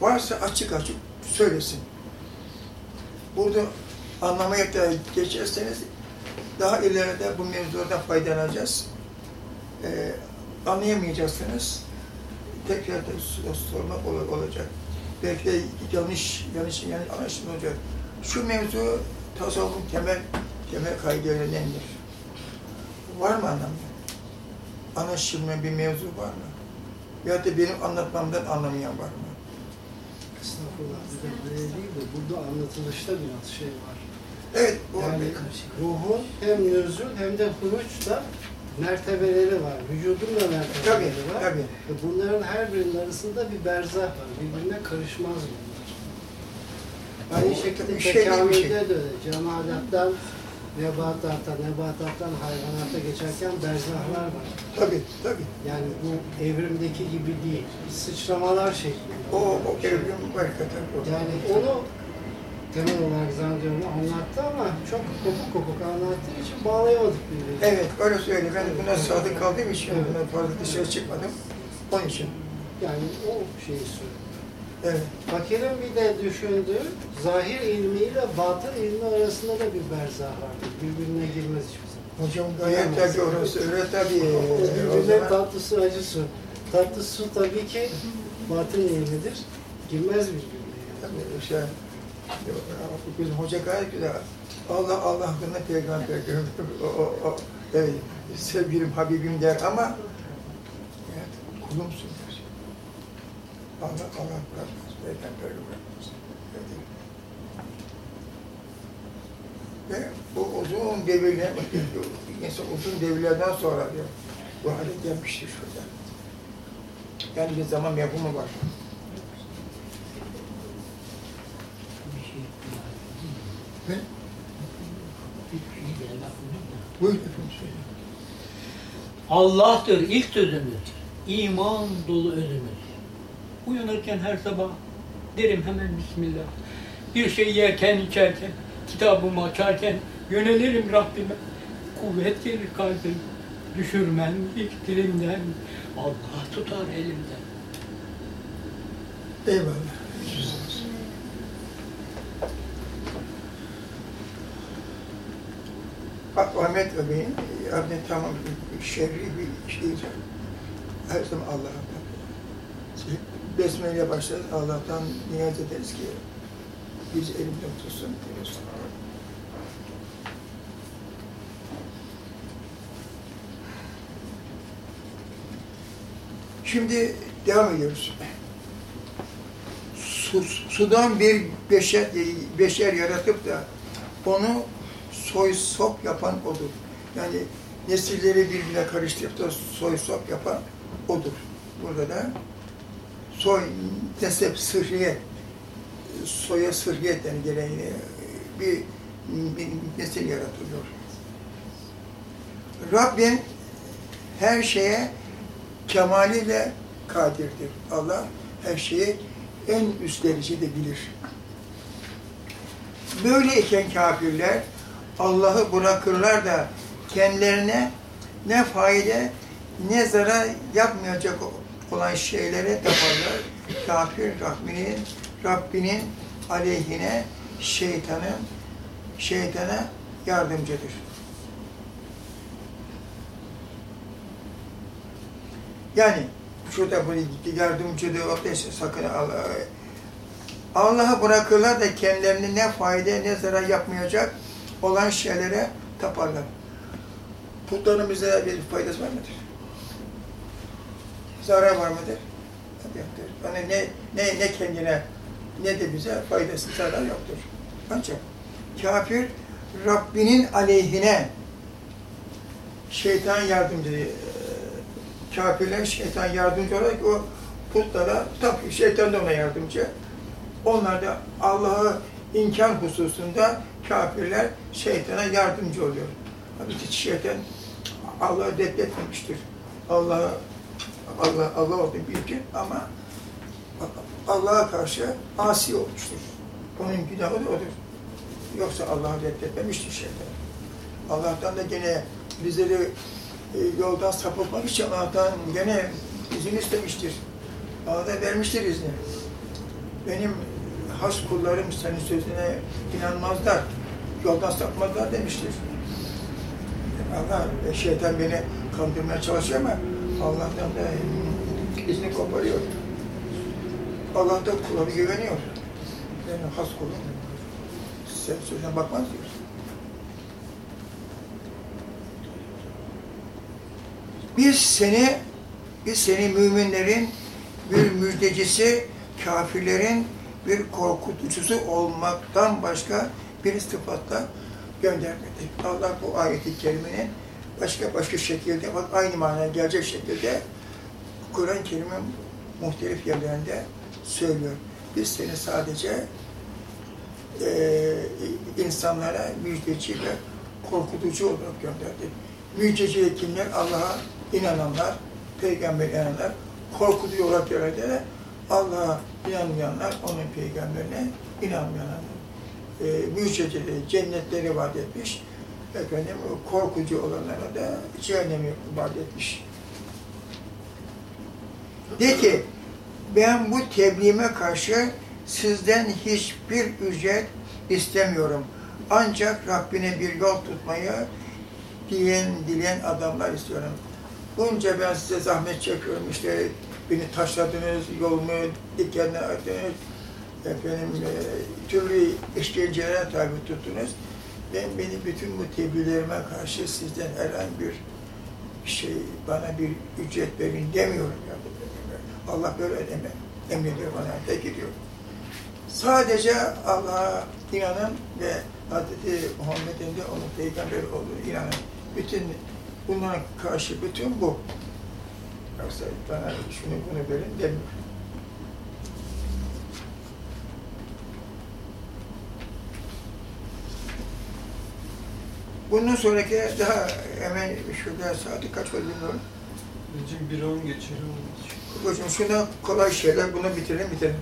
varsa açık açık söylesin. Burada anlamaya da geçerseniz daha ileride bu mevzulardan faydalanacağız. Ee, anlayamayacaksınız. Tekrar da sor- sormak ol- olacak. Belki de yanlış, yanlış, yanlış anlaşılma olacak. Şu mevzu tasavvufun temel, temel kaidelerindendir. Var mı anlamı? Anlaşılmayan bir mevzu var mı? Ya da benim anlatmamdan anlamayan var mı? Estağfurullah. Bir de böyle değil de burada anlatılışta biraz şey var. Evet, Yani ruhun hem nüzul hem de huruçta mertebeleri var. Vücudun da Tabii, mertebeleri var. tabii. Ve bunların her birinin arasında bir berzah var. Birbirine karışmaz bunlar. Aynı şekilde şey bir tekamülde şey. de öyle. Cemalattan nebatata, nebatattan hayvanata geçerken berzahlar var. Tabii, tabii. Yani bu evrimdeki gibi değil. Sıçramalar şeklinde. O, o evrim hakikaten o. Yani onu temel olarak zannediyorum anlattı ama çok kopuk kopuk anlattığı için bağlayamadık birbirine. Evet, öyle söyle. Ben buna sadık kaldığım için, Evet. buna fazla dışarı çıkmadım. Onun için. Yani o şeyi söylüyor. Evet. Fakir'in bir de düşündüğü zahir ilmiyle batın ilmi arasında da bir berzah vardır. Birbirine girmez hiçbir zaman. Hocam gayet tabii orası öyle tabii. Birbirine zaman tatlı su, acı su. Tatlı su tabii ki batın ilmidir. Girmez birbirine. Yani. tabii şey, bizim hoca gayet güzel. Allah Allah hakkında peygamber görür. O, o, o, evet, sevgilim, Habibim der ama evet, kulumsun. Allah Allah bırakmaz, peygamber bırakmaz. Evet. Ve bu uzun devirler, insan uzun devirlerden sonra diyor, bu hale gelmiştir şurada. Yani bir zaman mefhumu var. Ve buyurun efendim söyleyin. Allah'tır ilk sözümüz. İman dolu özümüz. Uyanırken her sabah derim hemen Bismillah. Bir şey yerken içerken, kitabımı açarken yönelirim Rabbime. Kuvvet gelir kalbim. Düşürmem ilk dilimden. Allah tutar elimden. Eyvallah. Ah- Ahmet Bey'in yani tamam şerri bir şey her zaman Allah'tan. Besmele ile. Allah'tan niyaz ederiz ki biz elimde tutsun. diyoruz. Şimdi devam ediyoruz. Su, sudan bir beşer, beşer yaratıp da onu soy sop yapan odur. Yani nesilleri birbirine karıştırıp da soy sop yapan odur. Burada da soy, nesep, sırriyet, soya sırriyetten gelen e, bir, bir nesil yaratılıyor. Rabbim her şeye kemaliyle kadirdir. Allah her şeyi en üst derecede bilir. Böyleyken kafirler Allah'ı bırakırlar da kendilerine ne fayda ne zarar yapmayacak olan şeylere taparlar. Kafir Rabbinin, Rabbinin aleyhine şeytanın şeytana yardımcıdır. Yani şurada bu yardımcı da oradaysa sakın Allah Allah'ı bırakırlar da kendilerine ne fayda ne zarar yapmayacak olan şeylere taparlar. Putların bir faydası var mıdır? Zarar var mıdır? Tabii yoktur. Yani ne, ne, ne kendine ne de bize faydası zarar yoktur. Ancak kafir Rabbinin aleyhine şeytan yardımcı e, kafirler şeytan yardımcı olarak o putlara tapıyor. Şeytan da ona yardımcı. Onlar da Allah'ı inkar hususunda kafirler şeytana yardımcı oluyor. Halbuki şeytan Allah'ı reddetmemiştir. Allah'ı Allah Allah olduğunu bilgi ama Allah'a karşı asi olmuştur. Onun günahı da odur. Yoksa Allah'ı reddetmemiştir şeytan. Allah'tan da gene bizleri e, yoldan sapıtmak için Allah'tan gene izin istemiştir. Allah da vermiştir izni. benim has kullarım senin sözüne inanmazlar, yoldan sapmazlar demiştir. Allah, e, şeytan beni kandırmaya çalışıyor ama Allah'tan da izini koparıyor. Allah da kula güveniyor. Benim has kulum. Sen sözüne bakmaz diyor. Biz seni, biz seni müminlerin bir müjdecisi, kafirlerin bir korkutucusu olmaktan başka bir sıfatla göndermedi. Allah bu ayeti kerimenin başka başka şekilde, aynı manaya gelecek şekilde Kur'an-ı Kerim'in muhtelif yerlerinde söylüyor. Biz seni sadece eee insanlara müjdeci ve korkutucu olarak gönderdik. Müjdeci kimler? Allah'a inananlar, peygamber inananlar, korkutucu olarak gönderdi. Allah'a inanmayanlar, onun peygamberine inanmayanlar. E, müjdecileri, cennetleri vaat etmiş. Efendim, korkucu olanlara da cehennemi vaat etmiş. De ki, ben bu tebliğime karşı sizden hiçbir ücret istemiyorum. Ancak Rabbine bir yol tutmayı diyen, dileyen adamlar istiyorum. Bunca ben size zahmet çekiyorum işte beni taşladınız, yolumu dikenle attınız, efendim e, türlü işkencelere tabi tuttunuz. Ben beni bütün bu tebliğlerime karşı sizden herhangi bir şey, bana bir ücret verin demiyorum ya. Allah böyle deme, emrediyor bana, tek ediyor. Sadece Allah'a inanın ve Hazreti Muhammed'in de onun peygamber olduğunu inanın. Bütün bunlara karşı bütün bu. Yoksa bana şunu bunu verin demiyor. Bundan sonraki daha hemen şurada saati kaç var bilmiyorum. Necim bir on geçelim. Hocam şuna kolay şeyler, bunu bitirelim bitirelim.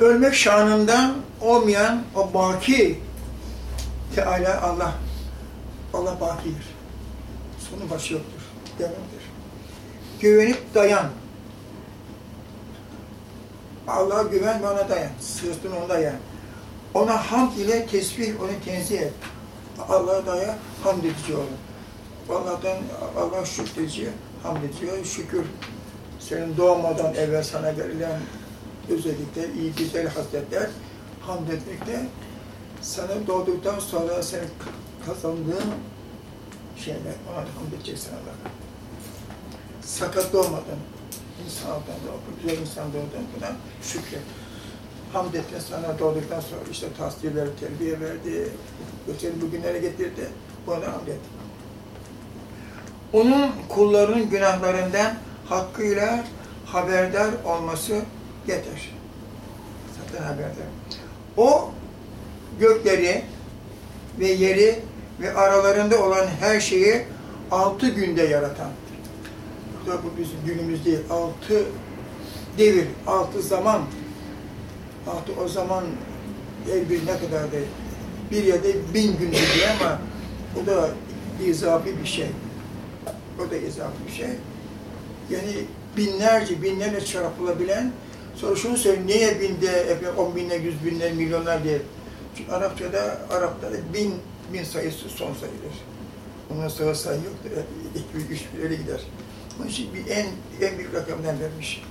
Ölmek şanından olmayan o baki Teala Allah, Allah bakidir. Sonu başı yoktur, devamdır. Güvenip dayan. Allah'a güven ve ona dayan. Sırtını ona dayan. Ona hamd ile tesbih, onu tenzih et. Allah'a dayan, hamd edici olun. Allah'tan Allah şükredici, hamd ediyor, şükür. Senin doğmadan evvel sana verilen özellikle iyi güzel hasletler hamd etmekte sana doğduktan sonra senin kazandığın şeyler, ona hamd edeceksin Allah'a. Sakat doğmadın, insandan doğdun, güzel insan doğdun, buna şükret. Hamd etme sana doğduktan sonra işte tasdirleri terbiye verdi, seni bugünlere getirdi, ona hamd et. Onun kullarının günahlarından hakkıyla haberdar olması yeter. Zaten haberdar. O gökleri ve yeri ve aralarında olan her şeyi altı günde yaratan. Da bu bizim günümüz değil. Altı devir, altı zaman. Altı o zaman her bir ne kadardı? Bir ya da bin gün diye ama bu da izafi bir şey. O da izafi bir şey. Yani binlerce, binlerce çarpılabilen Sonra şunu söyleyeyim, niye binde, efendim, on binler, yüz binler, milyonlar diye. Çünkü Arapçada, Araplarda bin, bin sayısı son sayılır. Ondan sonra sayı yoktur. Hep iki, üç, bir öyle gider. Onun için en, en büyük rakamdan vermiş.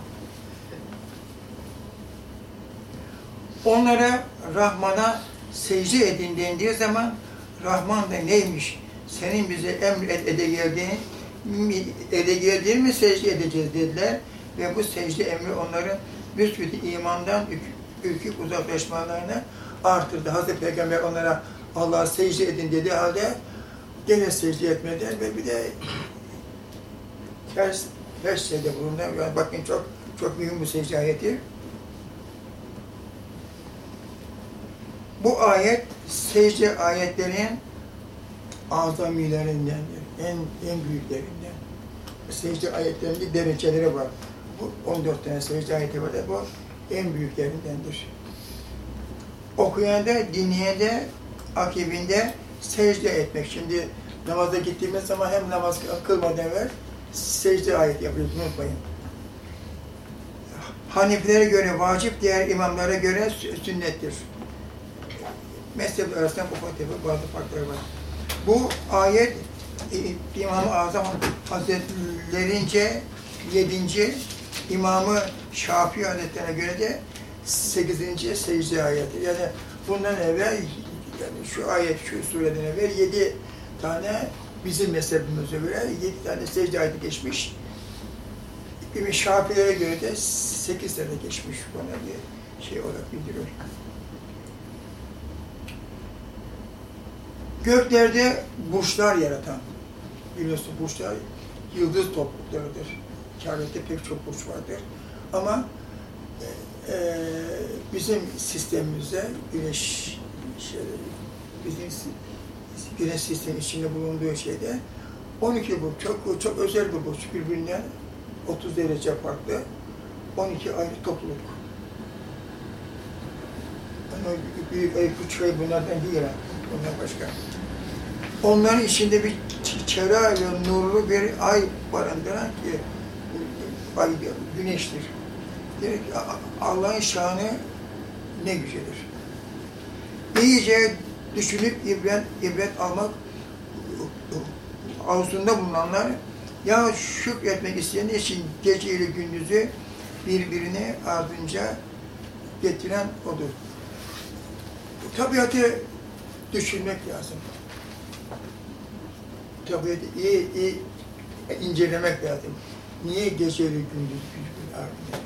Onlara Rahman'a secde edin dendiği zaman Rahman da neymiş? Senin bize emr ede geldiğin, ede geldiğin mi secde edeceğiz dediler. Ve bu secde emri onların büsbütün imandan ürküp uzaklaşmalarını artırdı. Hazreti Peygamber onlara Allah'a secde edin dediği halde gene secde etmediler ve bir de ters, ters şeyde bulundu. Yani bakın çok çok mühim bu secde ayeti. Bu ayet secde ayetlerin azamilerindendir. En, en büyüklerinden. Secde ayetlerinde dereceleri var. Bu 14 tane secde ayeti var da bu en büyüklerindendir. Okuyan da, dinleyen de, akibinde secde etmek. Şimdi namaza gittiğimiz zaman hem namaz kılmadan evvel secde ayet yapıyoruz, unutmayın. Haniflere göre vacip, diğer imamlara göre sü- sünnettir. Mezhep arasında ufak tefek bazı farkları var. Bu ayet İ- İmam-ı Azam Hazretlerince yedinci, İmamı Şafii Hazretlerine göre de sekizinci secde ayeti. Yani bundan evvel yani şu ayet, şu sureden evvel yedi tane bizim mezhebimize göre yedi tane secde ayeti geçmiş. İbn Şafii'lere göre de sekiz sene geçmiş. Bana bir şey olarak bildiriyor. Göklerde burçlar yaratan, biliyorsun burçlar yıldız topluluklarıdır. Kainat'ta pek çok burç vardır. Ama e, e, bizim sistemimizde güneş şey, bizim güneş sistemi içinde bulunduğu şeyde 12 burç çok çok özel bir burç birbirinden 30 derece farklı 12 ayrı topluluk. Ama büyük ay, küçük ay bunlardan değil ha. Bunlar başka. Onların içinde bir çera ve nurlu bir ay barındıran ki ay güneştir. Diyor ki "A- Allah'ın şanı ne yücedir. İyice düşünüp ibret, ibret almak arzusunda bulunanlar ya şükretmek isteyenler için gece ile gündüzü birbirine ardınca getiren odur. Tabiatı düşünmek lazım. Tabiatı iyi, iyi incelemek lazım. Niye geceli gündüz ardınca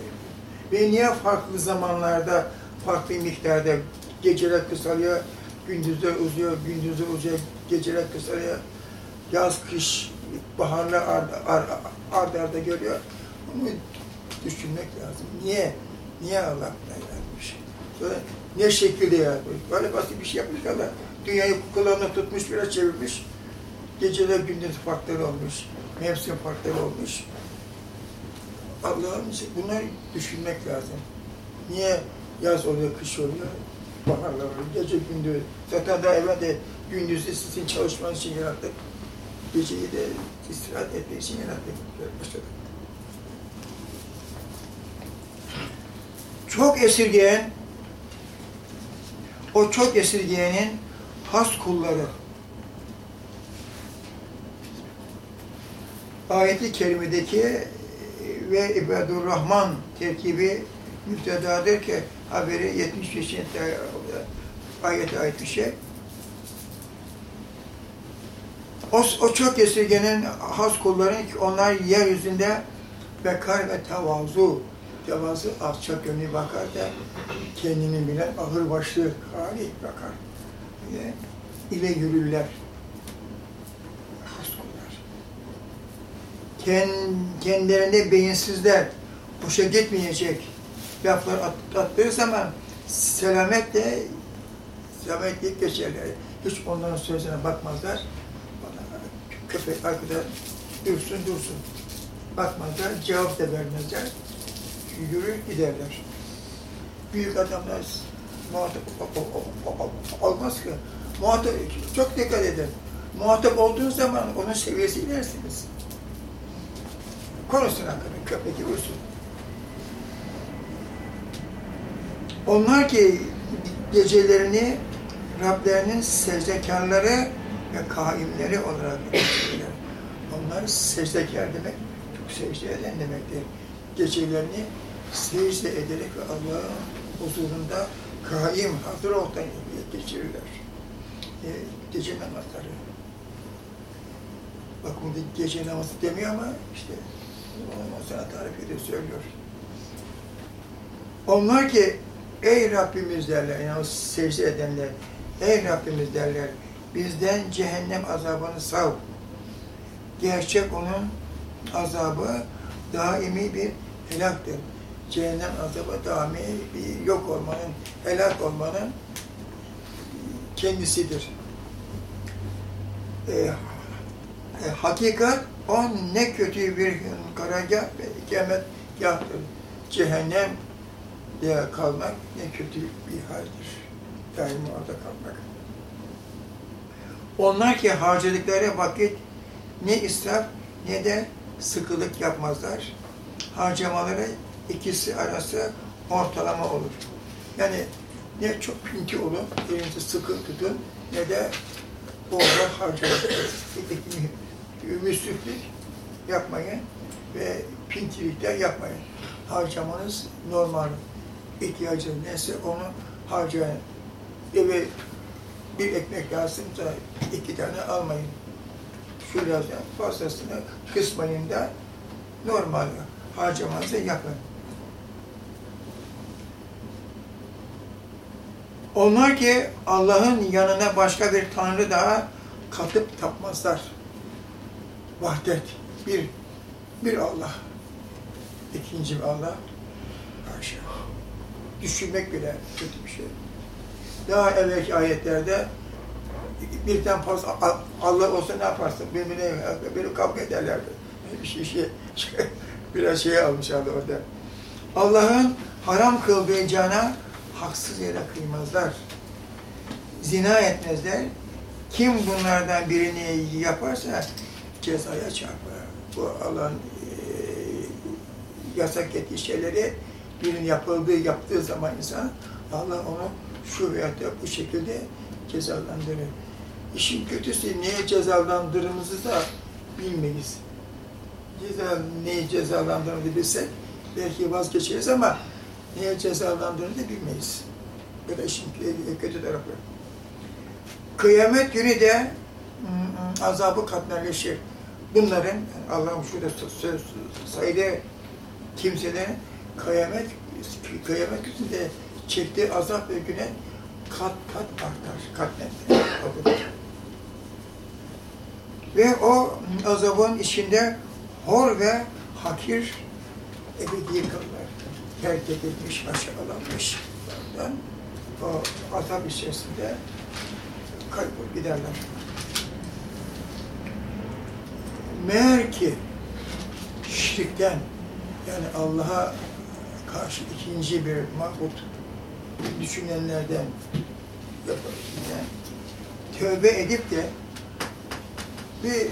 Ve niye farklı zamanlarda, farklı miktarda geceler kısalıyor, gündüzler uzuyor, gündüzler uzuyor, geceler kısalıyor. Yaz, kış, baharlar ard, ard, ard arda geliyor. Bunu düşünmek lazım. Niye? Niye Allah yaratmış? Sonra ne şekilde yaratmış? Böyle basit bir şey yapmış Allah. Dünyayı kulağına tutmuş, biraz çevirmiş. Geceler gündüz farkları olmuş. Mevsim farkları olmuş. Allah'ın işi- bunları düşünmek lazım. Niye yaz oluyor, kış oluyor, baharlar oluyor, gece gündüz. Zaten daha evvel de gündüzü sizin çalışmanız için yarattık. Geceyi de istirahat etmek için yarattık. Başladık. Çok esirgeyen, o çok esirgeyenin has kulları. Ayeti kerimedeki e, ve İbadur Rahman terkibi müptedadır ki haberi 75. ayete ait bir şey. O, o çok esirgenen has kulların ki onlar yeryüzünde bekar ve tevazu, tevazu alçak gönlü bakar da kendini bilen ağır başlı hali bakar. İle yürürler. Kullar. Kend, kendilerine beyinsizler, boşa gitmeyecek laflar at, attığı zaman selametle selametle geçerler. Hiç onların sözüne bakmazlar. Köpek arkada dursun dursun. Bakmazlar, cevap da vermezler. Yürür giderler. Büyük adamlar muhatap olmaz ki. Muhatap, çok dikkat edin. Muhatap olduğun zaman onun seviyesi ilersiniz. Konuşsun hakkında, köpek gibi vursun. Onlar ki gecelerini Rablerinin secdekarları ve kaimleri olarak geçirirler. Onlar secdekar demek, çok secde eden demektir. Gecelerini secde ederek ve Allah'ın huzurunda kaim, hazır oltan geçirirler. E, gece namazları. Bak burada gece namazı demiyor ama işte onu tarif ediyor, söylüyor. Onlar ki ey Rabbimiz derler, yani secde edenler, ey Rabbimiz derler, bizden cehennem azabını sav. Gerçek onun azabı daimi bir helaktır. Cehennem azabı daimi bir yok olmanın, helak olmanın kendisidir. E, e, hakikat on ne kötü bir karargah ve ikametgahtır. Cehennem diye kalmak ne kötü bir haldir. Daima orada kalmak. Onlar ki harcadıkları vakit ne israf ne de sıkılık yapmazlar. Harcamaları ikisi arası ortalama olur. Yani ne çok pinti olun, elinizi sıkı tutun, ne de orada harcayın. Müsriflik yapmayın ve pintilik de yapmayın. Harcamanız normal. İhtiyacınız neyse onu harcayın. Eve bir ekmek lazımsa iki tane almayın. Şu lazım, fazlasını kısmayın da normal harcamanızı yapın. Onlar ki Allah'ın yanına başka bir tanrı daha katıp tapmazlar. Vahdet, bir, bir Allah. İkinci bir Allah, haşa. Düşünmek bile kötü bir şey. Daha evvelki ayetlerde birden fazla Allah olsa ne yaparsın? Birbirine biri kavga ederlerdi. Bir şey, şey, biraz şey almışlardı orada. Allah'ın haram kıldığı cana haksız yere kıymazlar. Zina etmezler. Kim bunlardan birini yaparsa cezaya çarpar. Bu Allah'ın eee, yasak ettiği şeyleri birinin yapıldığı, yaptığı zaman insan Allah onu şu veya da bu şekilde cezalandırır. İşin kötüsü neye cezalandırdığımızı da bilmeyiz. Ceza, neyi cezalandırdığını bilsek belki vazgeçeriz ama neye cezalandığını da bilmeyiz. Bu da işin kötü tarafı. Kıyamet günü de azabı katmerleşir. Bunların, Allah'ım şurada söz sayıda kimselerin kıyamet, kıyamet gününde çektiği azap ve güne kat kat artar, katlenir. Ve o azabın içinde hor ve hakir ebedi kalırlar. Terk edilmiş, aşağılanmış. O azap içerisinde kaybolup giderler. Meğer ki şirkten yani Allah'a karşı ikinci bir mahbut düşünenlerden yapabildiğine tövbe edip de bir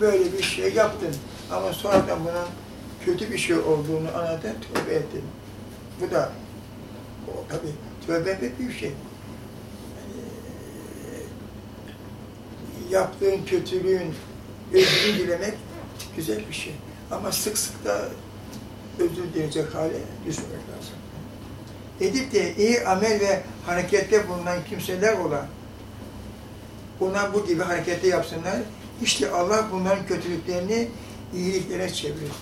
böyle bir şey yaptın ama sonradan bunun kötü bir şey olduğunu anladın, tövbe ettin. Bu da o tabii tövbe de bir şey. Yani, yaptığın kötülüğün özrünü dilemek güzel bir şey. Ama sık sık da özür dileyecek hale düşmemek lazım. Edip de iyi amel ve harekette bulunan kimseler olan buna bu gibi harekette yapsınlar. İşte Allah bunların kötülüklerini iyiliklere çevirir.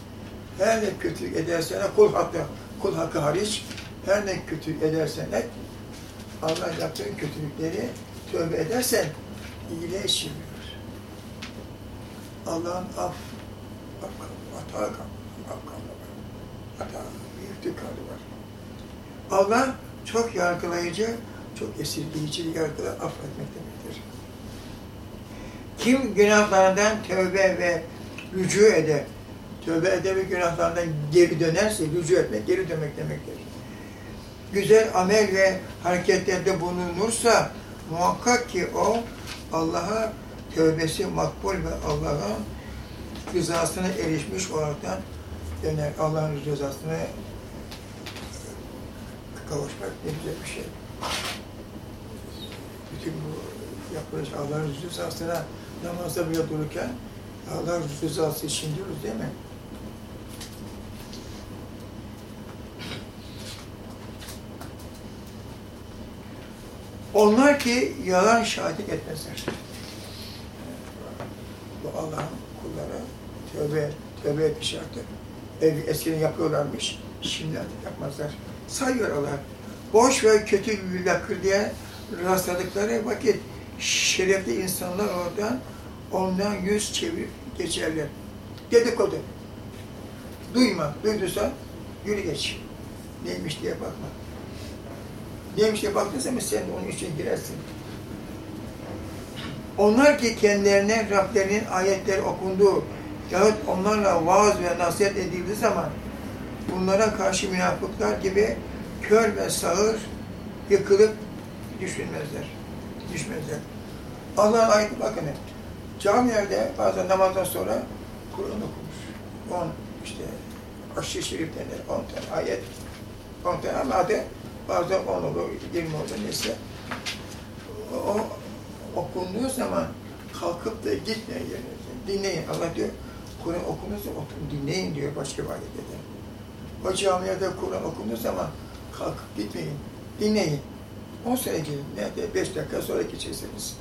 Her ne kötülük edersen kul hakkı, kul hakkı hariç her ne kötülük edersen et, Allah yaptığın kötülükleri tövbe edersen iyiliğe çevirir. Allah'ın af, hata, af hata, var. Allah çok yargılayıcı, çok esirgeyici yargıda affetmek demektir. Kim günahlarından tövbe ve rücu eder, tövbe eder ve günahlarından geri dönerse, rücu etmek, geri dönmek demektir. Güzel amel ve hareketlerde bulunursa muhakkak ki o Allah'a tövbesi makbul ve Allah'ın rızasına erişmiş olaraktan döner. Allah'ın rızasına kavuşmak ne güzel bir şey. Bütün bu yapılış Allah'ın rızasına namazda bile dururken Allah'ın rızası için diyoruz değil mi? Onlar ki yalan şahitlik etmezler. Bu Allah'ın kulları tövbe, tövbe etmiş artık. Eskiden yapıyorlarmış, şimdi artık yapmazlar. Sayıyor Allah. Boş ve kötü lakır diye rastladıkları vakit şerefli insanlar oradan ondan yüz çevir geçerler. Dedikodu. Duyma, duyduysan yürü geç. Neymiş diye bakma. Neymiş diye baktıysa mı sen onun için girersin. Onlar ki kendilerine Rablerinin ayetleri okunduğu yahut onlarla vaaz ve nasihat edildiği zaman bunlara karşı münafıklar gibi kör ve sağır yıkılıp düşünmezler. Düşmezler. Allah'ın ayeti bakın. Camilerde bazen namazdan sonra Kur'an okumuş. On işte aşırı şerif denir. 10 tane ayet. 10 tane ama adı bazen 10 olur, 20 olur neyse. O okunduğu zaman kalkıp da gitmeyin yerinize. Dinleyin. Allah diyor Kur'an okunursa oturun dinleyin diyor başka bir de. O camilerde Kur'an okunduğu zaman kalkıp gitmeyin. Dinleyin. 10 sene gidin. Nerede? 5 dakika sonra geçersiniz.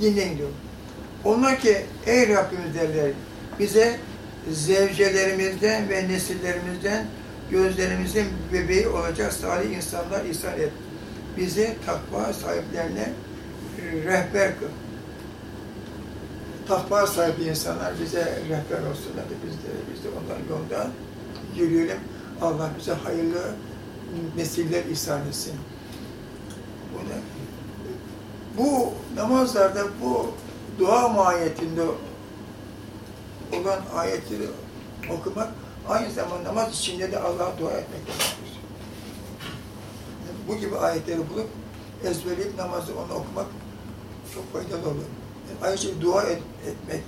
Dinleyin diyor. Onlar ki ey Rabbimiz derler bize zevcelerimizden ve nesillerimizden gözlerimizin bebeği olacak salih insanlar ihsan et. Bizi takva sahiplerine rehber kıl. Takva sahibi insanlar bize rehber olsunlar da biz de, biz de onların yolundan yürüyelim. Allah bize hayırlı nesiller ihsan etsin. Bu ne? Bu namazlarda bu dua mahiyetinde olan ayetleri okumak aynı zamanda namaz içinde de Allah'a dua etmek demektir. Bu gibi ayetleri bulup ezberleyip namazı onu okumak çok faydalı olur. Yani ayrıca dua et- etmek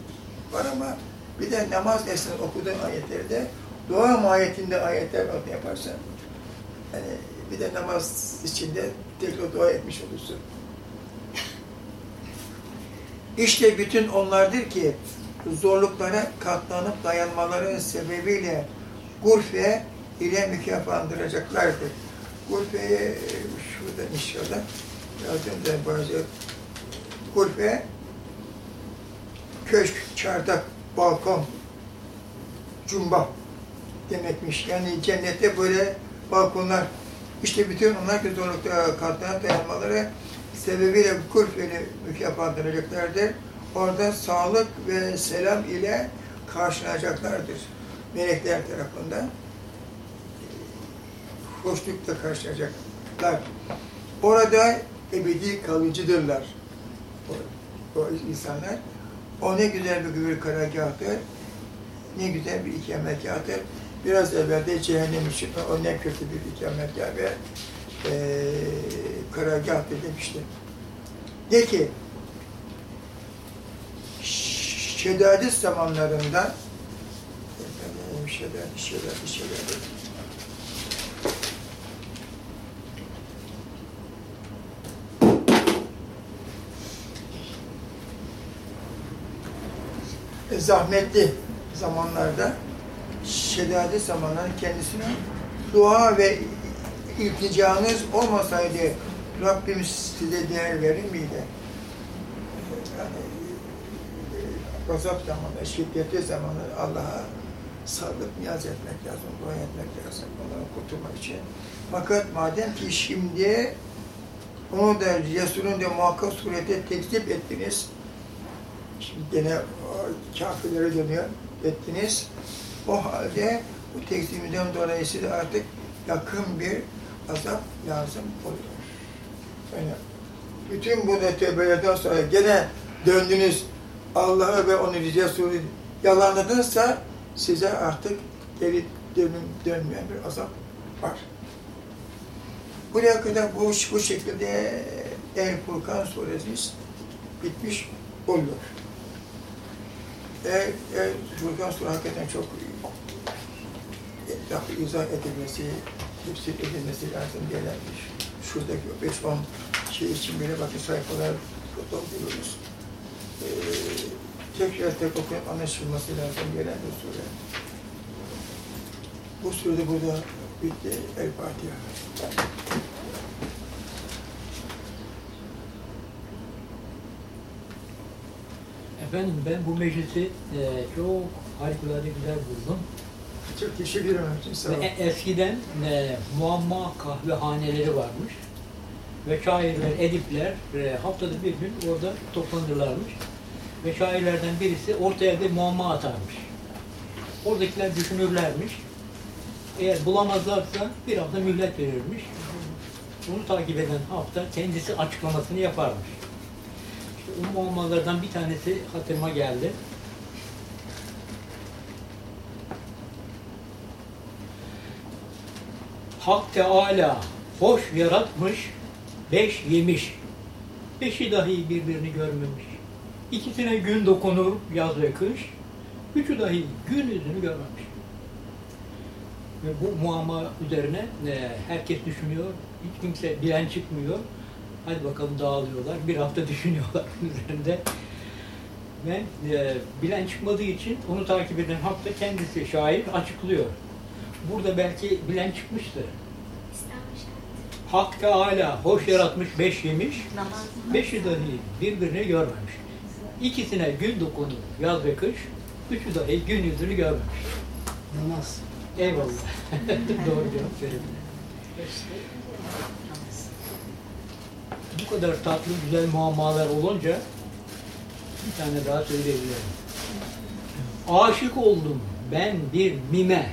var ama bir de namaz esnasında okuduğun ayetleri de dua mahiyetinde ayetler yaparsan yani bir de namaz içinde tekrar dua etmiş olursun. İşte bütün onlardır ki zorluklara katlanıp dayanmaları sebebiyle gurfe ile mükafatlandıracaklardır. Gurfe'yi e, şurada inşallah yazdım da bazı gurfe köşk, çardak, balkon, cumba demekmiş. Yani cennette böyle balkonlar işte bütün onlar ki zorluklara katlanıp dayanmaları sebebiyle gurfeli mükafatlanacaklardır. Orada sağlık ve selam ile karşılanacaklardır. Melekler tarafından hoşlukla karşılayacaklar. Orada ebedi kalıcıdırlar. O, o insanlar. O ne güzel bir güvür karargahtır. Ne güzel bir ikametgahtır. Biraz evvel de cehennem için o ne kötü bir ikametgah ve e, karargahtır demiştim. De ki, şedadis zamanlarında efendim, şedadis, şedadis, şedadis. E, zahmetli zamanlarda şedadis zamanların kendisine dua ve ilticanız olmasaydı Rabbim size değer verir miydi? Yani gazap zamanı, şiddetli zamanı Allah'a sarılıp niyaz etmek lazım, dua etmek lazım onların kurtulmak için. Fakat madem ki şimdi onu da Resul'ün de muhakkak surette tekzip ettiniz, şimdi gene kafirlere dönüyor, ettiniz. O halde bu tekzibimizden dolayısıyla artık yakın bir azap lazım oluyor. Yani bütün bu tövbelerden sonra gene döndünüz Allah'ı ve onun Resulü yalanladınızsa size artık geri dönüm, dönmeyen bir azap var. Buraya kadar bu, bu şekilde El Furkan suremiz bitmiş oluyor. El, El Furkan suresi hakikaten çok daha izah edilmesi, tefsir edilmesi lazım gelenmiş. Şuradaki o 5-10 şey için bile bakın sayfalar dolduruyoruz. Ee, tekrar tek okuyup anlaşılması lazım gelen bir sure. Bu surede burada bitti. El Fatiha. Efendim ben bu meclisi e, çok harikulade güzel buldum. Çok teşekkür ederim. Sağ olun. e- eskiden e, muamma kahvehaneleri varmış. Ve şairler, edipler e, haftada bir gün orada toplanırlarmış. Ve şairlerden birisi ortaya bir muamma atarmış. Oradakiler düşünürlermiş. Eğer bulamazlarsa bir hafta mühlet verirmiş. Bunu takip eden hafta kendisi açıklamasını yaparmış. İşte o muammalardan bir tanesi hatırıma geldi. Hak Teala hoş yaratmış, beş yemiş. Beşi dahi birbirini görmemiş. İkisine gün dokunur yaz ve kış. Üçü dahi gün yüzünü görmemiş. Ve bu muamma üzerine e, herkes düşünüyor. Hiç kimse bilen çıkmıyor. Hadi bakalım dağılıyorlar. Bir hafta düşünüyorlar üzerinde. Ve e, bilen çıkmadığı için onu takip eden hak da kendisi şair açıklıyor. Burada belki bilen çıkmıştır. Hak Teala hoş yaratmış beş yemiş, beşi dahi birbirini görmemiş. İkisine gün dokunur yaz ve kış, üçü dahi gün yüzünü görmemiş. Namaz. Eyvallah. Doğru cevap verin. Bu kadar tatlı güzel muammalar olunca bir tane daha söyleyebilirim. Aşık oldum ben bir mime.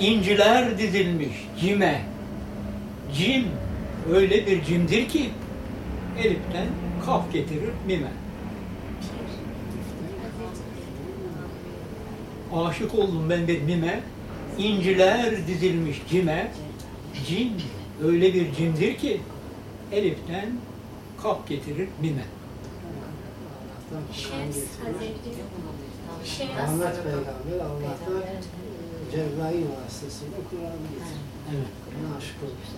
İnciler dizilmiş cime. Cim öyle bir cimdir ki eliften kaf getirir mime. Aşık oldum ben bir mime. İnciler dizilmiş cime. Cim öyle bir cimdir ki eliften kaf getirir mime. Muhammed Peygamber Allah'tan Cebrail vasıtasıyla Kur'an'ı getiriyor. Evet. Ona aşık olmuş.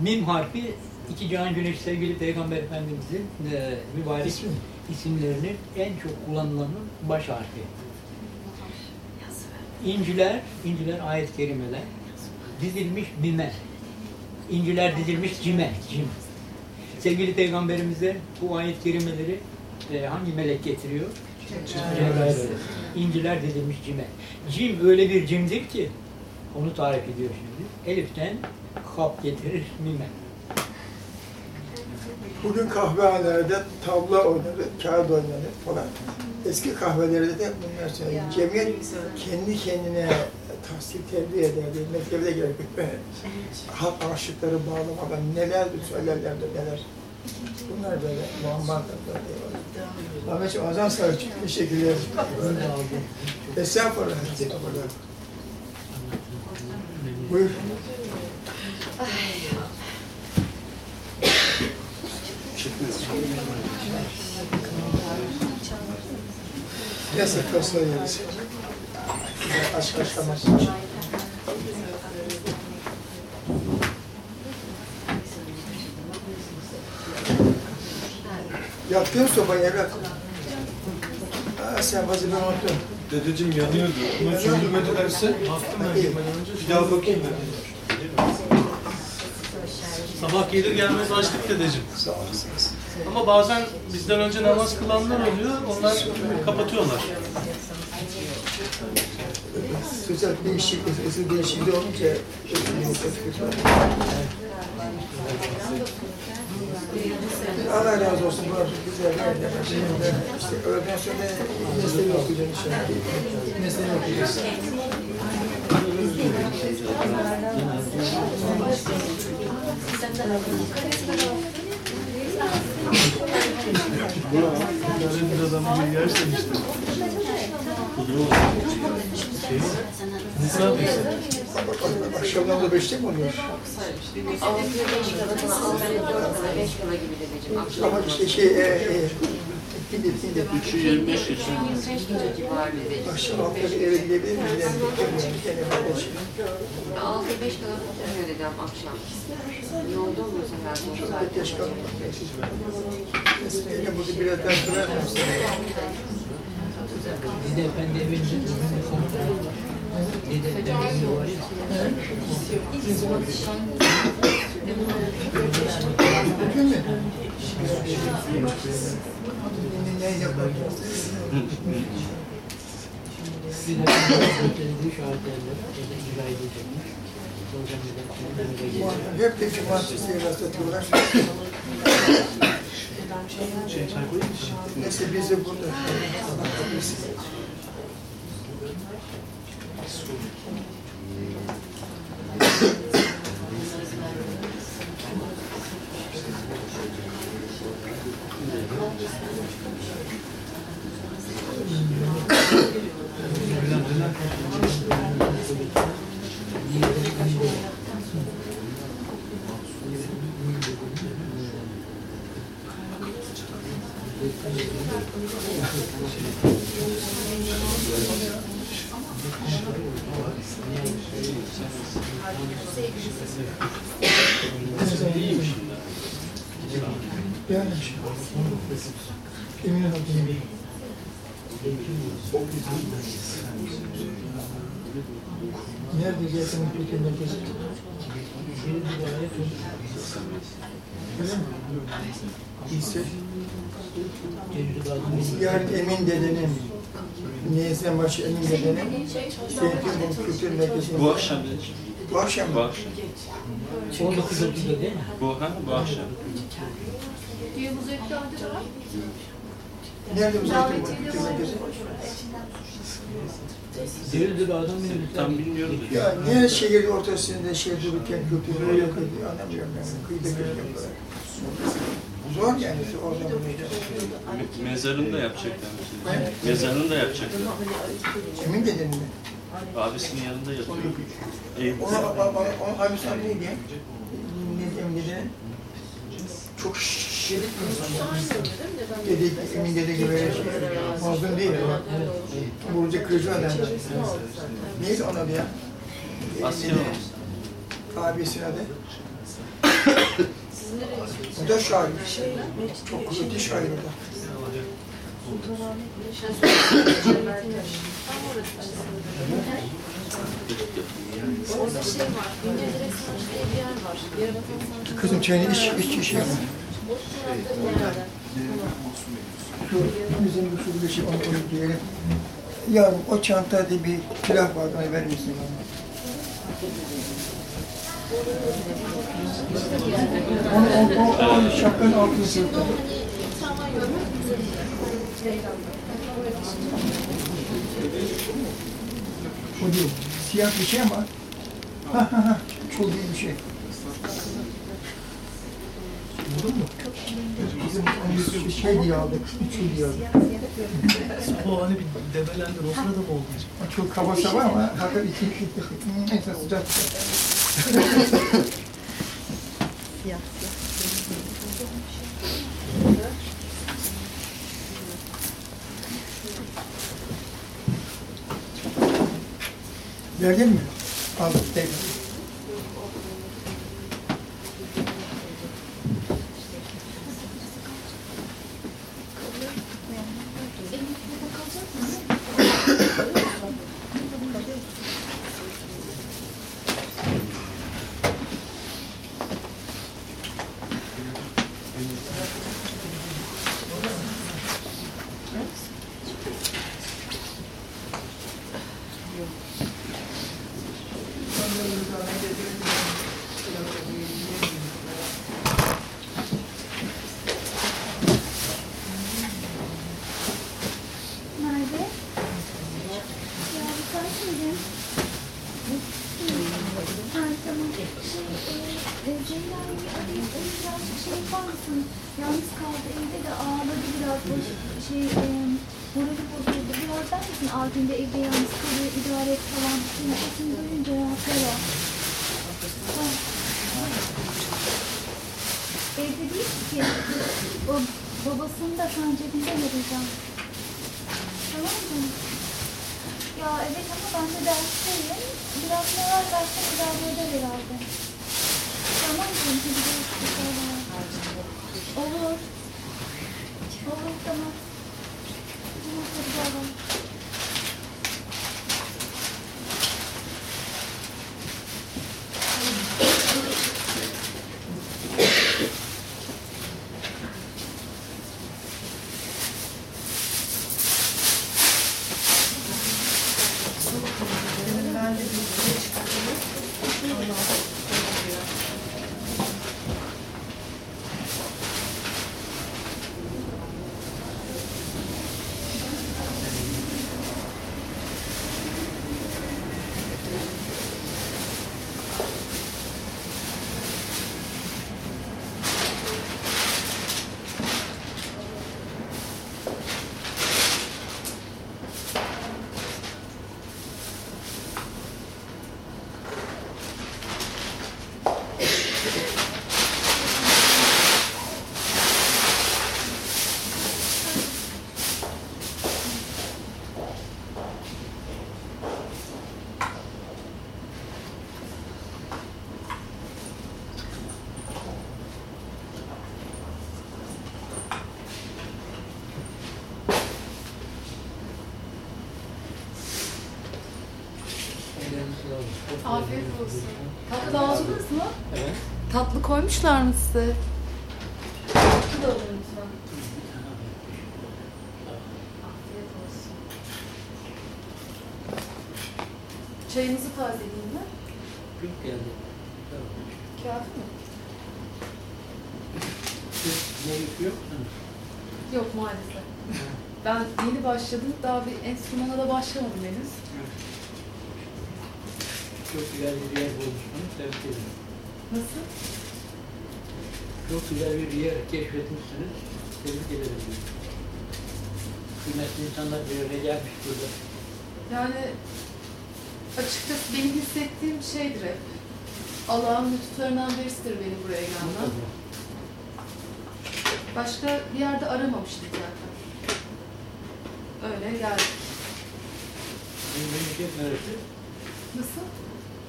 Mim harfi iki Cihan Güneş sevgili Peygamber Efendimizin e, mübarek isimlerinin en çok kullanılanın baş harfi. İnciler, inciler ayet-i kerimeler dizilmiş mime. İnciler dizilmiş cime, cim. Sevgili Peygamberimize bu ayet-i kerimeleri e, hangi melek getiriyor? Cebrail. İnciler dizilmiş cime. Cim öyle bir cimdir ki onu tarif ediyor şimdi. Elif'ten kap getirir mime. Bugün kahvehanelerde tavla oynanır, kağıt oynanır falan. Eski kahvelerde de bunlar söyleniyor. Cemiyet kendi kendine tahsil tebliğ ederdi. Mektebe gerek yok. Halk aşıkları bağlamadan neler söylerlerdi neler. Bunlar böyle muammalar böyle. Ahmetciğim azan sarı çıktı. Teşekkür ederim. Estağfurullah. Estağfurullah. Buyur. Ne sıkıyorsun yeriz? Aşk aşkamaz. Yaktın sobayı evlat. Aa, sen vazife unuttun. Dedeciğim yanıyordu. Ama söndürmedilerse bir daha bakayım ben. Sabah gelir gelmez açtık dedeciğim. Sağ olasınız. Ama bazen bizden önce namaz kılanlar oluyor, onlar kapatıyorlar. Sözel değişik, ısı değişikliği olunca Allah razı olsun. Bu güzel yerler. İşte öğleden sonra mesleği okuyacağım inşallah. Mesleği okuyacağız. Yarın adamı bir yersen işte. Nisa diyorsun. Akşamdan da beşte mi oluyor? 6 5 kala falan 6 4 kala 5 kala gibi dedeciğim. Ama işte şey, e, e, hindi, hindi. 325 gece civarı dedeciğim. Akşam bir eve gidebilir miyim? 6 5 kala tutmuyor dedem akşam. Yolda oluruz herhalde o Çok saatte. geç kalmak. Burada biraz daha sürer misin? Dede Efendi evinde bir fotoğraf var. Dede Efendi var ya. Bugün mü? Ne yapacağız? Bir de getirdiği şahitlerle orada icra edecekmiş. De. Hep de cumartesiye rastlatıyorlar. Neyse bizi burada Biz de burada. Beğenmiş. Emin ol. Nerede gelsin Türkiye merkezi? İyisi. Yarın Emin dedenin, Niyazden başı Emin dedenin Zeytinburnu Kültür Merkezi'nin Bu akşam. Bu akşam Bu mı? akşam. 19.30'da değil mi? Bu ha bu akşam. Diye bu de var. Nerede bu Zeytinburnu Kültür Merkezi? Deli adam minibüsler. Tam bilmiyorum. Ya niye şehir ortasında şey dururken kültürü öyle kıydı anlamıyorum yani. Kıyıda kıyıda yapıyorlar. Zor yani orada bunu Me- Mezarını da yapacaklar. Mezarını da yapacaklar. Emin dedin mi? Abisinin yanında yatıyor. Ona, ona, ona, ona abi sen neydi? Ne dedenin? Çok şiddet bir insan. Dedi, Emin dede gibi. Mazlum değil ama. Vurunca kırıcı adamdı. Neydi ona adı ya? Asya dede. Abisinin adı. Bu da şair. Çok kuvvetli şair o da. Orada şey var. Dünya Direkt Savaşı diye bir yer var. Yerebatan Savaşı. Kızım çayını iç, iç, iç. O tarafta bir yerde. Şu bizim bu şurada şey onu, onu diyelim. Yavrum o çantada bir külah vardı onu verir misin bana? Onu, o, o, o şapkanın altını sırtı. o hani insan var ya. O değil. Siyah bir şey ama. Ha ha ha. Çul gibi bir şey. Buldun mu? Bizim onu bir şey diye aldık. Çul diye aldık. O hani bir debelendir o sırada mı oldu? Çok kaba saba ama hakikaten iki iki neyse sıcak. Verdin mi? Al, tek. Nerede? Ya bu kaç miydin? Ha tamam. Şey, e, e, Ceyla'yı bir arayıp onu birazcık şey yapar mısın? Yalnız kaldı evde de ağladı biraz. Baş, şey, e, morali bozuldu. Biraz der misin abinde evde yalnız kalıyor, idare et falan. Şimdi sesini duyunca rahatlar o. Evde değil ki. O babasını da sen cebinde arayacağım. Tamam mı? Ya evet ama ben de dersteyim. Biraz moral versen idare eder herhalde. Tamam mı? Hadi görüşürüz. Olur. Olur tamam. Tamam olsun. Tatlı aldınız mı? Evet. Tatlı koymuşlar mı size? Tatlı da alın lütfen. Afiyet olsun. Çayınızı tazeleyeyim mi? Çok geldi. Tamam. Kafi mi? Siz ne yok musunuz? Yok maalesef. Ben yeni başladım. Daha bir enstrümana da başlamadım henüz. Güzel bir yer bulmuşsunuz. Tebrik ederim. Nasıl? Çok güzel bir yer keşfetmişsiniz. Tebrik ederim. Kıymetli insanlar bir araya gelmiş burada. Yani açıkçası benim hissettiğim şeydir hep. Allah'ın lütuflarından birisidir beni buraya gelmem. Başka bir yerde aramamıştım zaten. Öyle geldik. Memleket neresi? Nasıl?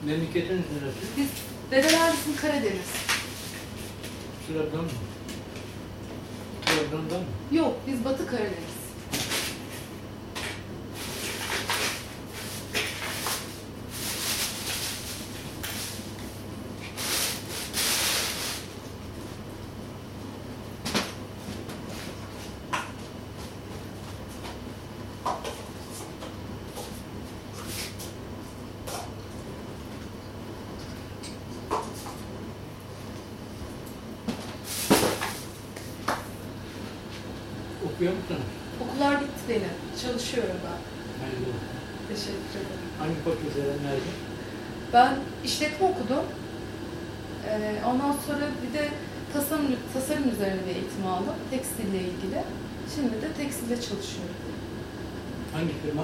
Memleketiniz neresi? Biz Dedelerdesin Karadeniz. Trabzon mu? Trabzon'dan mı? Yok, biz Batı Karadeniz. Okuyor musunuz? Okullar gitti benim. Çalışıyorum ben. Hayırlı. Teşekkür ederim. Hangi fakülteden nerede? Ben işletme okudum. Ee, ondan sonra bir de tasarım, tasarım üzerine bir eğitim aldım. Tekstille ilgili. Şimdi de tekstilde çalışıyorum. Hangi firma?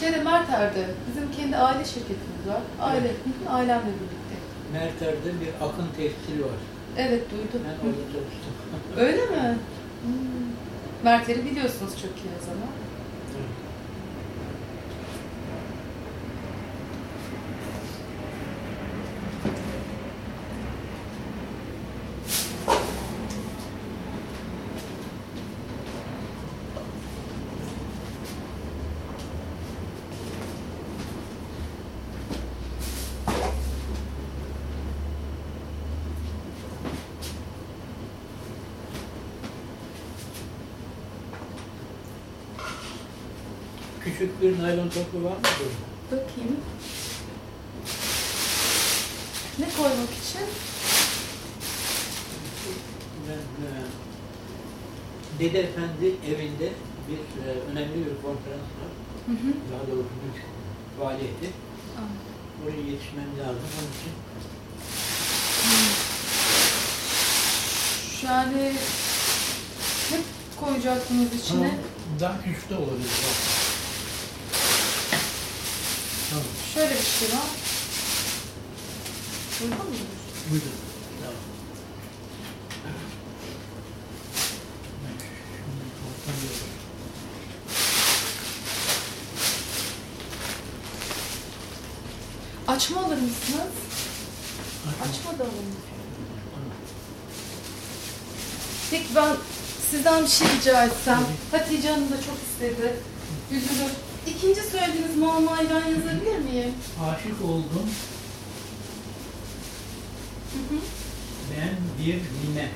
Şeyde Merter'de bizim kendi aile şirketimiz var. Aile, hı, ailemle birlikte. Merter'de bir akın tekstil var. Evet duydum. Ben orada çalıştım. Öyle mi? Hmm. Merter'i biliyorsunuz çok iyi o zaman. Küçük bir naylon topu var mı burada? Bakayım. Ne koymak için? Ben, e, Dede Efendi evinde bir e, önemli bir konferans var. Hı hı. Daha doğrusu bir faaliyeti. Aa. Oraya yetişmem lazım. Onun için Yani ne koyacaksınız içine? daha güçlü olabilir. Bak. Tamam. Şöyle bir şey var. Uygun mu? Tamam. Ortalıyorum. Açma alır mısınız? Açma da alın. Peki ben sizden bir şey rica etsem. Hatice Hanım da çok istedi. Üzülür. İkinci söylediğiniz Malmayı ben yazabilir miyim? Aşık oldum. Hı hı. Ben bir lime.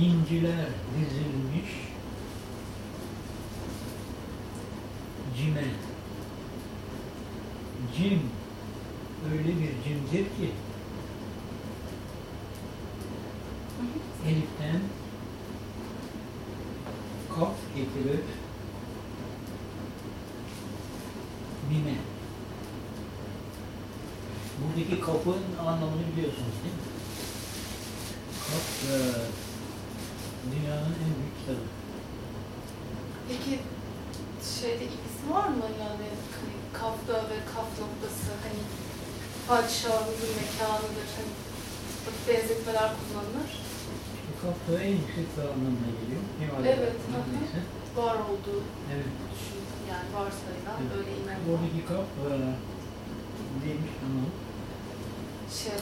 İnciler dizilmiş. Cime. Cim öyle bir cimdir ki Elif'ten getirip mime. Buradaki kapın anlamını biliyorsunuz değil mi? Kap e, dünyanın en büyük kitabı. Peki şeyde ilgisi var mı yani hani kafta ve kaf noktası hani padişahımızın mekanıdır hani benzetmeler kullanılır. Da en yüksek bir anlamına geliyor. Himalaya Evet, hı. Var olduğu Evet. düşün yani varsayılan Evet. öyle inanılan Oradaki kap e, neymiş anlamı? şey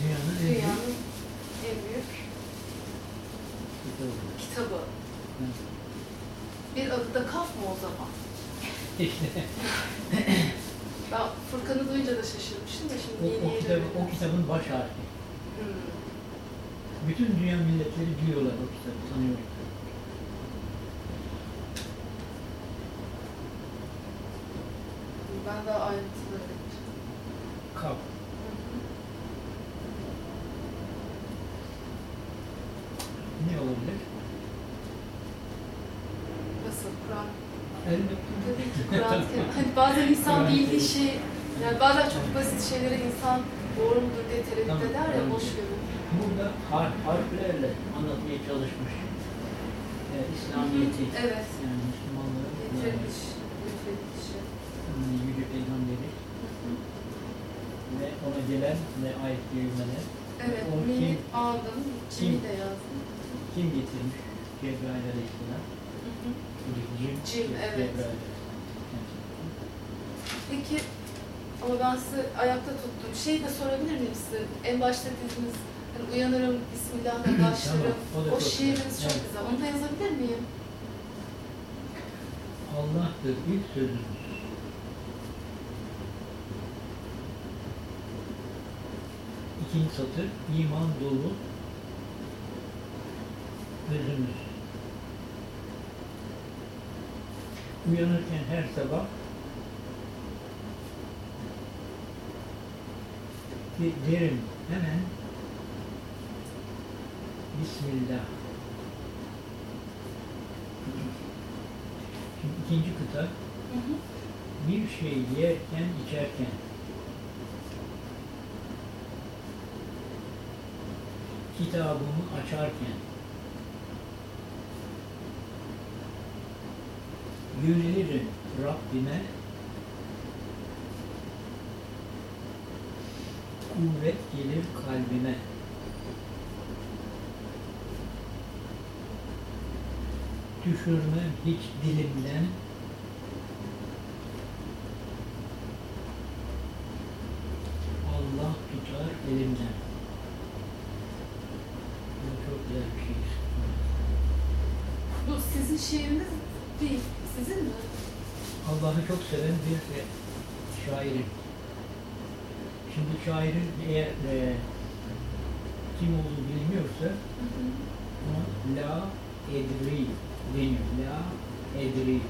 Dünyanın en büyük dünyanın en büyük kitabı. kitabı. Evet. Bir adı da kaf mı o zaman? İşte Ben Furkan'ı duyunca da şaşırmıştım da şimdi o, yeni o, kitabı, o kitabın baş harfi. Bütün dünya milletleri biliyorlar o kitabı, tanıyorlar. Ben daha ayrıntılı öğreneceğim. Kaf. Ne olabilir? Nasıl Kur'an? Elbette. Tabii ki Kur'an. hani bazen insan bildiği şey, yani bazen çok basit şeylere insan doğru mudur diye tereddüt eder ya, boş görür. Burada harf, harflerle anlatmaya çalışmış. Ee, İslamiyet'i, Evet. yani Müslümanların Getirilmiş, getirilmiş. yani Yüce Peygamberi ve ona gelen ve ayet yürümeler Evet, O Mini kim? aldım, Cim'i de yazdım. kim getirmiş? Cebrail Aleyhisselam. Cim, evet. Cebrail. Peki, ama ben sizi ayakta tuttum. Şey de sorabilir miyim size? En başta dediniz, hani uyanırım, Bismillah'la başlarım. Tamam, o o şiiriniz çok Evet. güzel. Onu da yazabilir miyim? Allah'tır ilk sözümüz. İkinci satır iman dolu özümüz. Uyanırken her sabah derim hemen. Bismillah. Şimdi ikinci kıta. Hı hı. bir şey yerken içerken. Kitabımı açarken. Yönelirim Rabbime kuvvet gelir kalbime düşürmem hiç dilimden Allah tutar elimden. Bu çok güzel bir şey. Bu sizin şiiriniz değil, sizin mi? Allah'ı çok seven bir şairim. Şimdi şairin eğer e, kim olduğunu bilmiyorsa Hı hı. ona la edri deniyor. La edri.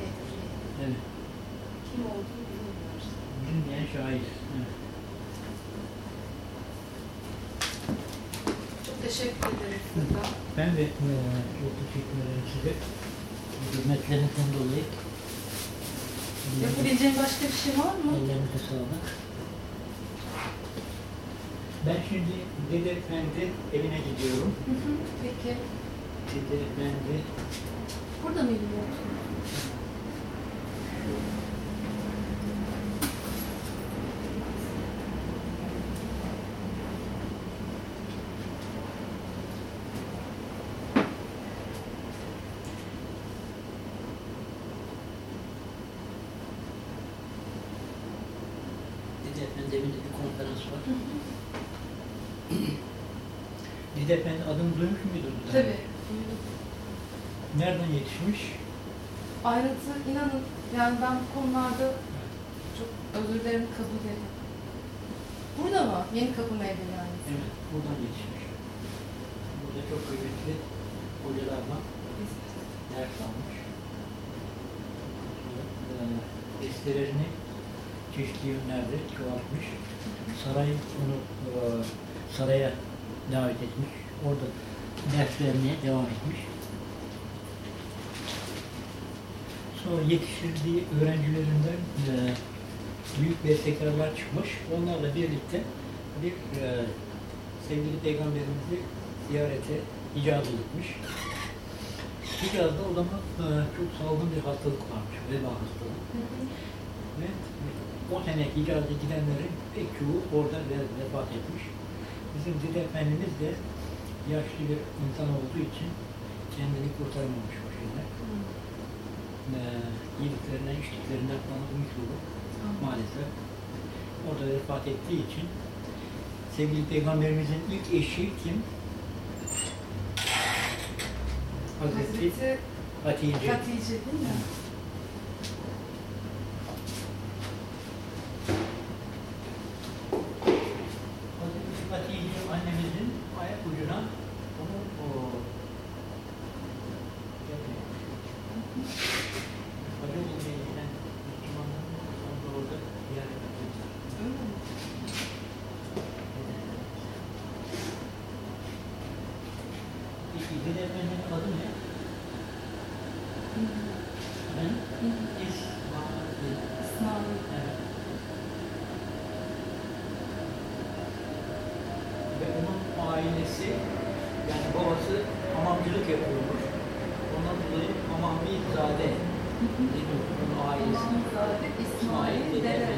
Evet. Evet. Kim olduğunu bilmiyoruz. Bilmeyen şair. Evet. Çok teşekkür ederim. Ben de e, çok teşekkür ederim size. Hizmetlerinizden dolayı. Yapabileceğim başka bir şey var mı? Ellerinize sağlık. Ben şimdi Dede Efendi evine gidiyorum. Hı hı. Peki. Dede Efendi Burada mıydı bu? Dede Efendi evinde bir konferans var. Hı hı. Dede Efendi adını duymuş muydunuz? daha Tabii. önce? Nereden yetişmiş? Ayrıntı inanın yani ben bu konularda çok özürlerimi kabul ederim. Burada mı? Yeni kapı meydan yani. Evet, buradan yetişmiş. Burada çok kıymetli hocalarla ders almış. Bestelerini çeşitli yönlerde çoğaltmış. Saray onu e, saraya davet etmiş. Orada ders vermeye devam etmiş. Sonra yetiştirdiği öğrencilerinden e, büyük bestekarlar çıkmış. Onlarla birlikte bir e, sevgili peygamberimizi ziyarete icazı etmiş. Hicaz'da o zaman e, çok salgın bir hastalık varmış, veba hastalığı. Hı hı. Ve o sene Hicaz'a gidenlerin pek çoğu orada ve- vefat etmiş. Bizim Dede Efendimiz de yaşlı bir insan olduğu için kendini kurtaramamış o şeyler. Ee, yediklerinden, içtiklerinden falan uymuş olup maalesef orada vefat ettiği için sevgili Peygamberimizin ilk eşi kim? Hazreti Hatice. Hatice değil mi? Hazreti Hatice annemizin ayak ucuna onu o Hacı olmaya giden Müslümanların sonra orada ziyaret ediyoruz. Öyle mi? İzin Efendi'nin adı ne? Ben İsmail. İsmail. Evet. Ve onun ailesi, yani babası hamamcılık yapıyormuş. Ondan dolayı Hamami Zade deniyor onun ailesi. İmamzade İsmail Dere.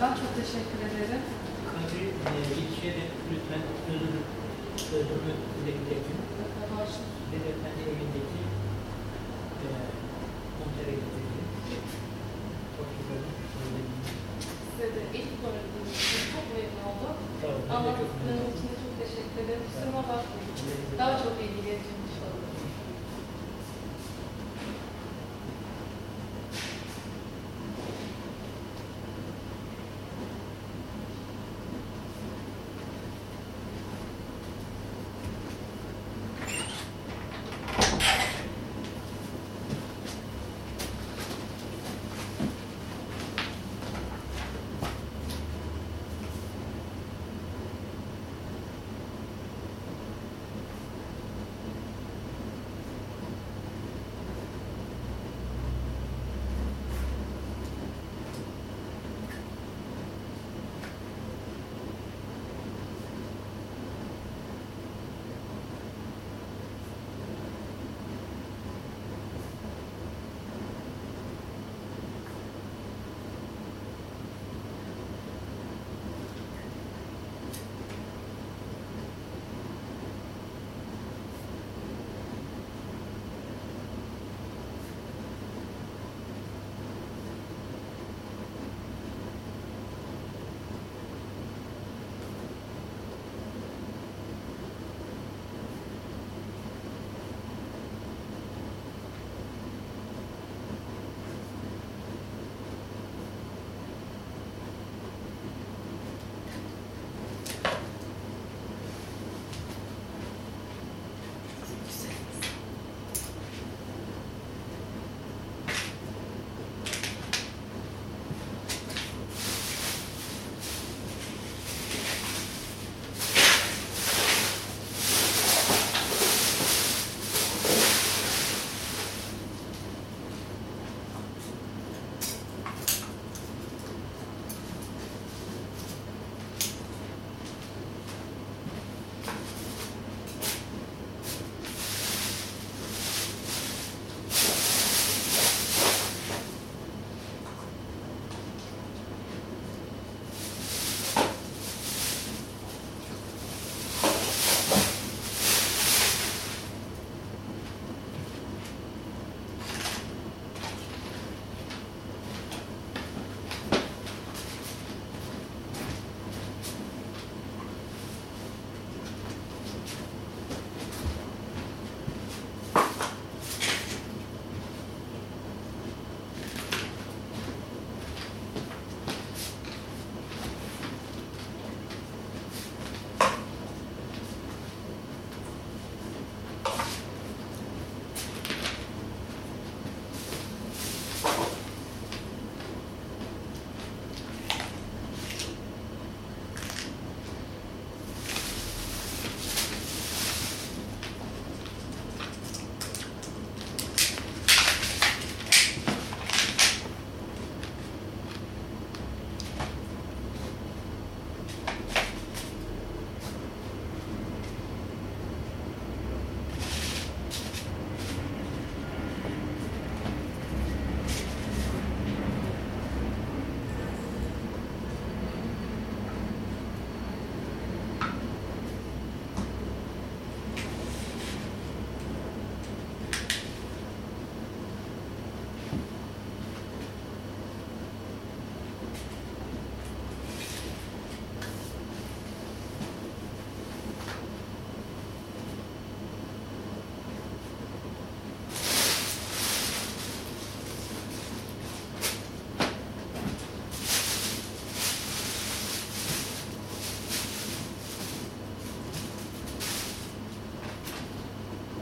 Ben çok teşekkür ederim. Kadri e, yetişerek lütfen sözünü, sözümü dile getirin belirten evindeki e, muhtere getirdi. Çok güzel. Size de ilk sorumluluğunuz için çok memnun oldum. Anlattığınız için çok teşekkür ederim. Kusuruma bakmayın. Daha çok ilgi